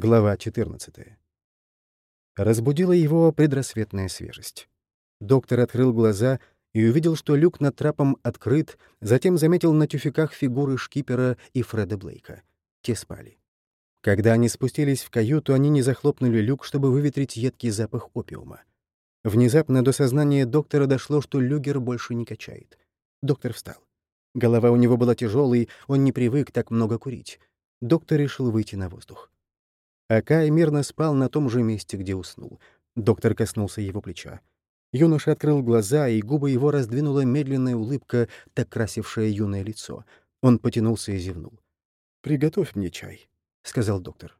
Глава 14. Разбудила его предрассветная свежесть. Доктор открыл глаза и увидел, что люк над трапом открыт, затем заметил на тюфяках фигуры шкипера и Фреда Блейка. Те спали. Когда они спустились в каюту, они не захлопнули люк, чтобы выветрить едкий запах опиума. Внезапно до сознания доктора дошло, что люгер больше не качает. Доктор встал. Голова у него была тяжелой, он не привык так много курить. Доктор решил выйти на воздух. Акай мирно спал на том же месте, где уснул. Доктор коснулся его плеча. Юноша открыл глаза, и губы его раздвинула медленная улыбка, так красившая юное лицо. Он потянулся и зевнул. «Приготовь мне чай», — сказал доктор.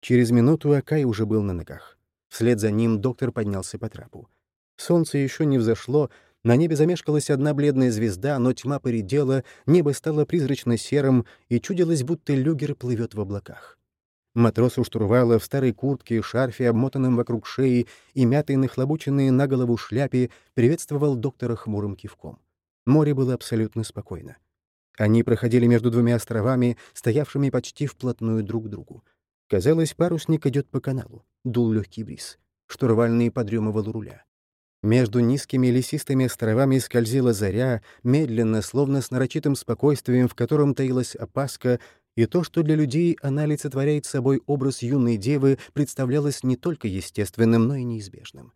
Через минуту Акай уже был на ногах. Вслед за ним доктор поднялся по трапу. Солнце еще не взошло, на небе замешкалась одна бледная звезда, но тьма поредела, небо стало призрачно-серым, и чудилось, будто люгер плывет в облаках. Матрос у штурвала в старой куртке, шарфе, обмотанном вокруг шеи и мятой нахлобученные на голову шляпе приветствовал доктора хмурым кивком. Море было абсолютно спокойно. Они проходили между двумя островами, стоявшими почти вплотную друг к другу. Казалось, парусник идет по каналу. Дул легкий бриз. Штурвальный подремывал руля. Между низкими лесистыми островами скользила заря, медленно, словно с нарочитым спокойствием, в котором таилась опаска, и то, что для людей она олицетворяет собой образ юной девы, представлялось не только естественным, но и неизбежным.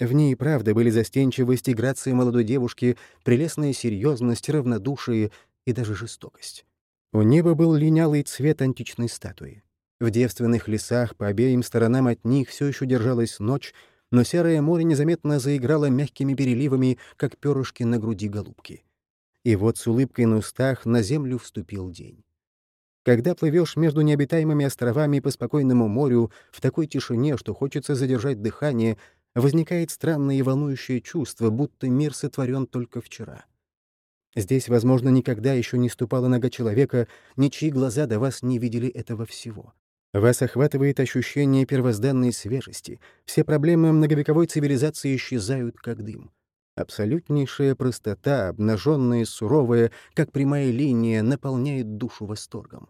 В ней, правда, были застенчивость и грация молодой девушки, прелестная серьезность, равнодушие и даже жестокость. У неба был линялый цвет античной статуи. В девственных лесах по обеим сторонам от них все еще держалась ночь, но серое море незаметно заиграло мягкими переливами, как перышки на груди голубки. И вот с улыбкой на устах на землю вступил день. Когда плывешь между необитаемыми островами по спокойному морю в такой тишине, что хочется задержать дыхание, возникает странное и волнующее чувство, будто мир сотворен только вчера. Здесь, возможно, никогда еще не ступала нога человека, ничьи глаза до вас не видели этого всего. Вас охватывает ощущение первозданной свежести. Все проблемы многовековой цивилизации исчезают, как дым. Абсолютнейшая простота, обнаженная суровая, как прямая линия, наполняет душу восторгом.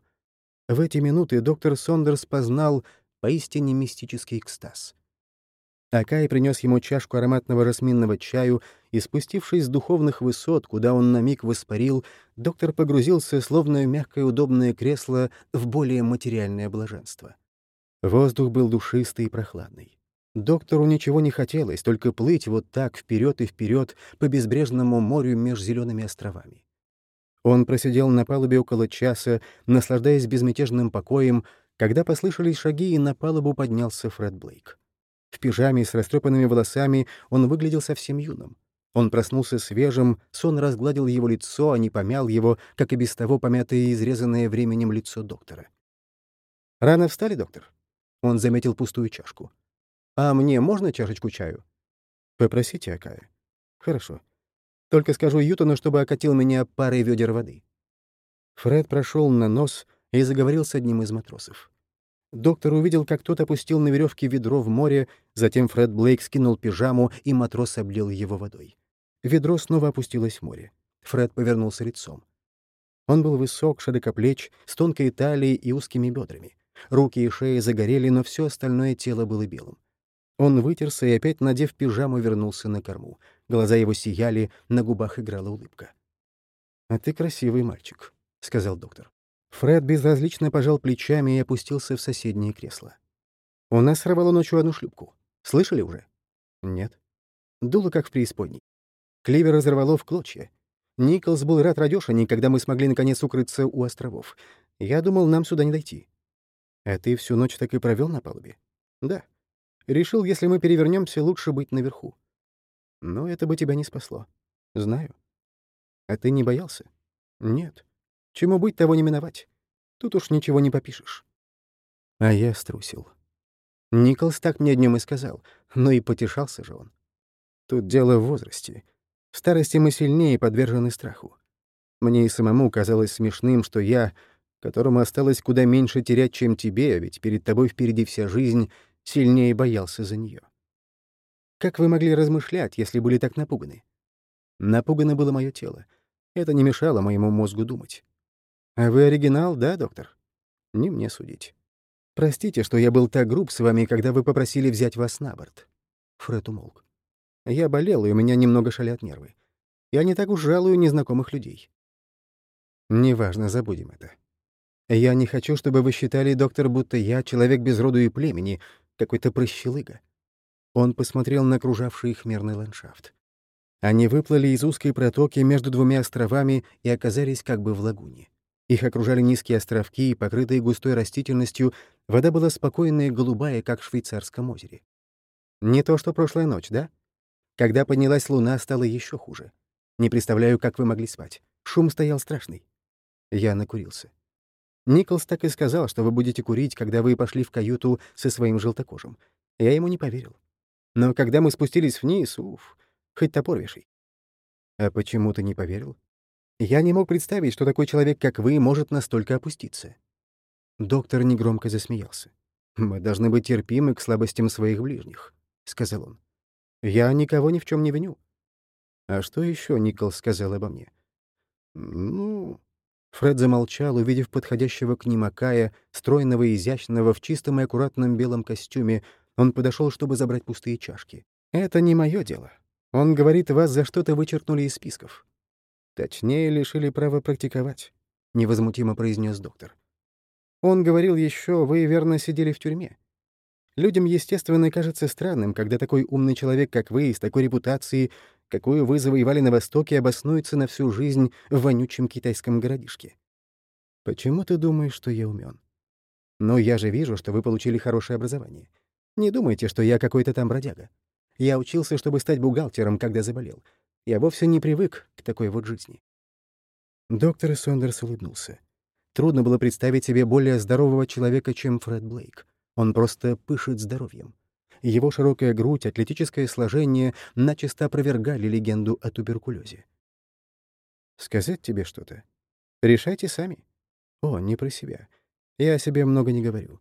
В эти минуты доктор Сондерс познал поистине мистический экстаз. Акай принес ему чашку ароматного жасминного чаю, и, спустившись с духовных высот, куда он на миг воспарил, доктор погрузился, словно в мягкое удобное кресло, в более материальное блаженство. Воздух был душистый и прохладный. Доктору ничего не хотелось, только плыть вот так вперед и вперед по безбрежному морю меж зелеными островами. Он просидел на палубе около часа, наслаждаясь безмятежным покоем, когда послышались шаги, и на палубу поднялся Фред Блейк. В пижаме с растрепанными волосами он выглядел совсем юным. Он проснулся свежим, сон разгладил его лицо, а не помял его, как и без того помятое и изрезанное временем лицо доктора. «Рано встали, доктор?» Он заметил пустую чашку. «А мне можно чашечку чаю?» «Попросите, Акая». «Хорошо. Только скажу Ютону, чтобы окатил меня парой ведер воды». Фред прошел на нос и заговорил с одним из матросов. Доктор увидел, как тот опустил на веревке ведро в море, затем Фред Блейк скинул пижаму, и матрос облил его водой. Ведро снова опустилось в море. Фред повернулся лицом. Он был высок, широкоплеч, с тонкой талией и узкими бедрами. Руки и шея загорели, но все остальное тело было белым. Он вытерся и опять, надев пижаму, вернулся на корму. Глаза его сияли, на губах играла улыбка. «А ты красивый мальчик», — сказал доктор. Фред безразлично пожал плечами и опустился в соседнее кресло. «У нас сорвало ночью одну шлюпку. Слышали уже?» «Нет». Дуло, как в преисподней. Кливер разорвало в клочья. Николс был рад радёшине, когда мы смогли наконец укрыться у островов. Я думал, нам сюда не дойти. А ты всю ночь так и провел на палубе? Да. Решил, если мы перевернемся, лучше быть наверху. Но это бы тебя не спасло. Знаю. А ты не боялся? Нет. Чему быть, того не миновать. Тут уж ничего не попишешь. А я струсил. Николс так мне днем и сказал, но и потешался же он. Тут дело в возрасте. В старости мы сильнее подвержены страху. Мне и самому казалось смешным, что я, которому осталось куда меньше терять, чем тебе, а ведь перед тобой впереди вся жизнь, сильнее боялся за нее. Как вы могли размышлять, если были так напуганы? Напугано было мое тело. Это не мешало моему мозгу думать. А вы оригинал, да, доктор? Не мне судить. «Простите, что я был так груб с вами, когда вы попросили взять вас на борт». Фред умолк. «Я болел, и у меня немного шалят нервы. Я не так уж жалую незнакомых людей». «Неважно, забудем это. Я не хочу, чтобы вы считали, доктор, будто я человек без роду и племени, какой-то прощелыга». Он посмотрел на окружавший их мирный ландшафт. Они выплыли из узкой протоки между двумя островами и оказались как бы в лагуне. Их окружали низкие островки, покрытые густой растительностью, вода была спокойная и голубая, как в швейцарском озере. Не то, что прошлая ночь, да? Когда поднялась луна, стало еще хуже. Не представляю, как вы могли спать. Шум стоял страшный. Я накурился. Николс так и сказал, что вы будете курить, когда вы пошли в каюту со своим желтокожим. Я ему не поверил. Но когда мы спустились вниз, уф, Хоть топор вешай. А почему ты не поверил? Я не мог представить, что такой человек, как вы, может настолько опуститься. Доктор негромко засмеялся. «Мы должны быть терпимы к слабостям своих ближних», — сказал он. «Я никого ни в чем не виню». «А что еще Никол сказал обо мне?» «Ну...» Фред замолчал, увидев подходящего к ним Акая, стройного и изящного, в чистом и аккуратном белом костюме. Он подошел, чтобы забрать пустые чашки. «Это не мое дело. Он говорит, вас за что-то вычеркнули из списков. Точнее, лишили права практиковать, — невозмутимо произнес доктор. Он говорил еще, вы верно сидели в тюрьме. Людям, естественно, кажется странным, когда такой умный человек, как вы, с такой репутацией, какую вы завоевали на Востоке, обоснуется на всю жизнь в вонючем китайском городишке. Почему ты думаешь, что я умен? Но я же вижу, что вы получили хорошее образование. Не думайте, что я какой-то там бродяга. Я учился, чтобы стать бухгалтером, когда заболел. Я вовсе не привык к такой вот жизни. Доктор Сондерс улыбнулся. Трудно было представить себе более здорового человека, чем Фред Блейк. Он просто пышет здоровьем. Его широкая грудь, атлетическое сложение начисто опровергали легенду о туберкулезе. «Сказать тебе что-то? Решайте сами. О, не про себя. Я о себе много не говорю.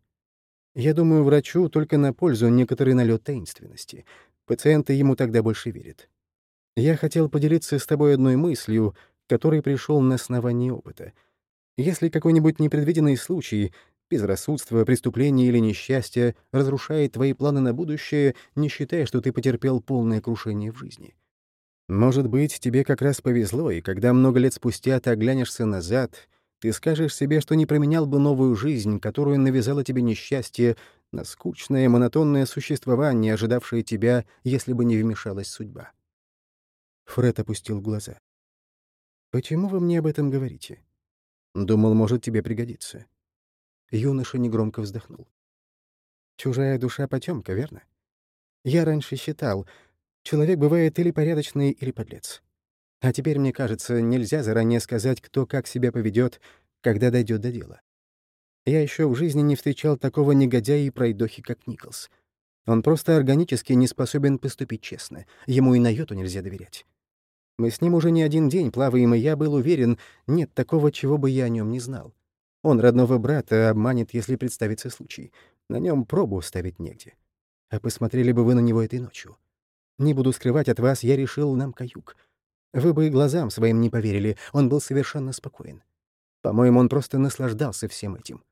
Я думаю, врачу только на пользу некоторый налет таинственности. Пациенты ему тогда больше верят. Я хотел поделиться с тобой одной мыслью, которой пришел на основании опыта. Если какой-нибудь непредвиденный случай, безрассудство, преступление или несчастье разрушает твои планы на будущее, не считая, что ты потерпел полное крушение в жизни. Может быть, тебе как раз повезло, и когда много лет спустя ты оглянешься назад, ты скажешь себе, что не променял бы новую жизнь, которую навязало тебе несчастье, на скучное, монотонное существование, ожидавшее тебя, если бы не вмешалась судьба. Фред опустил глаза. «Почему вы мне об этом говорите?» «Думал, может, тебе пригодится». Юноша негромко вздохнул. «Чужая душа — потемка, верно? Я раньше считал, человек бывает или порядочный, или подлец. А теперь, мне кажется, нельзя заранее сказать, кто как себя поведет, когда дойдет до дела. Я еще в жизни не встречал такого негодяя и пройдохи, как Николс. Он просто органически не способен поступить честно. Ему и на йоту нельзя доверять. Мы с ним уже не один день плаваем, и я был уверен, нет такого, чего бы я о нем не знал. Он родного брата обманет, если представится случай. На нем пробу ставить негде. А посмотрели бы вы на него этой ночью. Не буду скрывать от вас, я решил нам каюк. Вы бы и глазам своим не поверили, он был совершенно спокоен. По-моему, он просто наслаждался всем этим.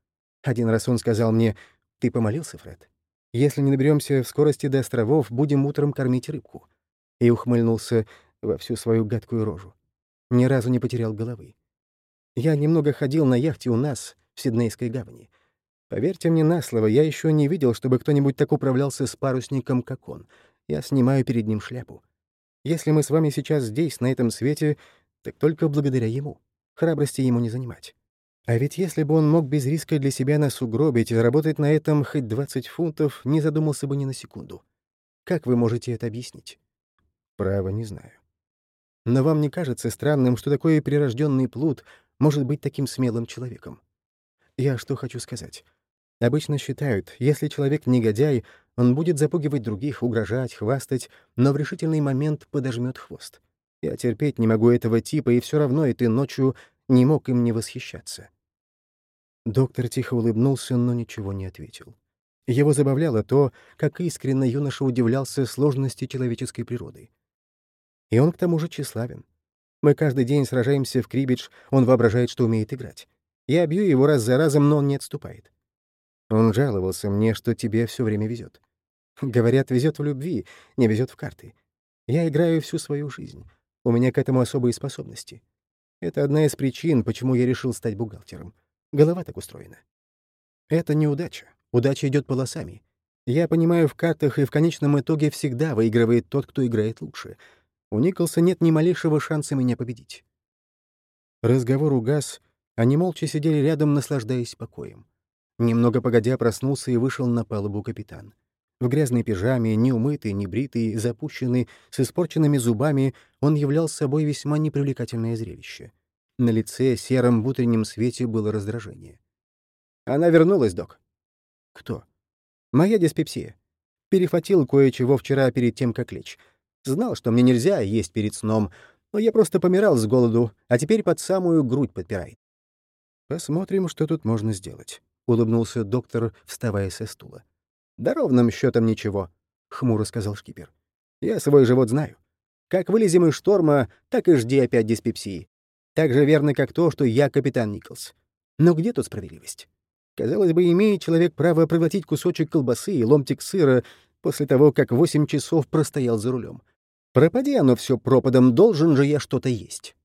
Один раз он сказал мне, «Ты помолился, Фред? Если не наберемся в скорости до островов, будем утром кормить рыбку». И ухмыльнулся во всю свою гадкую рожу. Ни разу не потерял головы. Я немного ходил на яхте у нас, в Сиднейской гавани. Поверьте мне на слово, я еще не видел, чтобы кто-нибудь так управлялся с парусником, как он. Я снимаю перед ним шляпу. Если мы с вами сейчас здесь, на этом свете, так только благодаря ему. Храбрости ему не занимать. А ведь если бы он мог без риска для себя нас угробить и заработать на этом хоть 20 фунтов, не задумался бы ни на секунду. Как вы можете это объяснить? Право, не знаю. Но вам не кажется странным, что такой прирожденный плут может быть таким смелым человеком? Я что хочу сказать. Обычно считают, если человек негодяй, он будет запугивать других, угрожать, хвастать, но в решительный момент подожмет хвост. Я терпеть не могу этого типа, и все равно этой ночью не мог им не восхищаться. Доктор тихо улыбнулся, но ничего не ответил. Его забавляло то, как искренне юноша удивлялся сложности человеческой природы. И он к тому же тщеславен. Мы каждый день сражаемся в крибидж, он воображает, что умеет играть. Я бью его раз за разом, но он не отступает. Он жаловался мне, что тебе все время везет. Говорят, везет в любви, не везет в карты. Я играю всю свою жизнь. У меня к этому особые способности. Это одна из причин, почему я решил стать бухгалтером. Голова так устроена. Это неудача. Удача идет полосами. Я понимаю в картах, и в конечном итоге всегда выигрывает тот, кто играет лучше. У Николса нет ни малейшего шанса меня победить. Разговор угас, они молча сидели рядом, наслаждаясь покоем. Немного погодя проснулся и вышел на палубу капитан. В грязной пижаме, неумытый, небритый, запущенный, с испорченными зубами, он являл собой весьма непривлекательное зрелище. На лице, сером в утреннем свете, было раздражение. «Она вернулась, док». «Кто?» «Моя диспепсия. Перехватил кое-чего вчера перед тем, как лечь. Знал, что мне нельзя есть перед сном, но я просто помирал с голоду, а теперь под самую грудь подпирает. «Посмотрим, что тут можно сделать», — улыбнулся доктор, вставая со стула. «Да ровным счетом ничего», — хмуро сказал шкипер. «Я свой живот знаю. Как вылезем из шторма, так и жди опять диспепсии. Так же верно, как то, что я капитан Николс. Но где тут справедливость? Казалось бы, имеет человек право проглотить кусочек колбасы и ломтик сыра после того, как восемь часов простоял за рулем. Пропади оно все пропадом, должен же я что-то есть.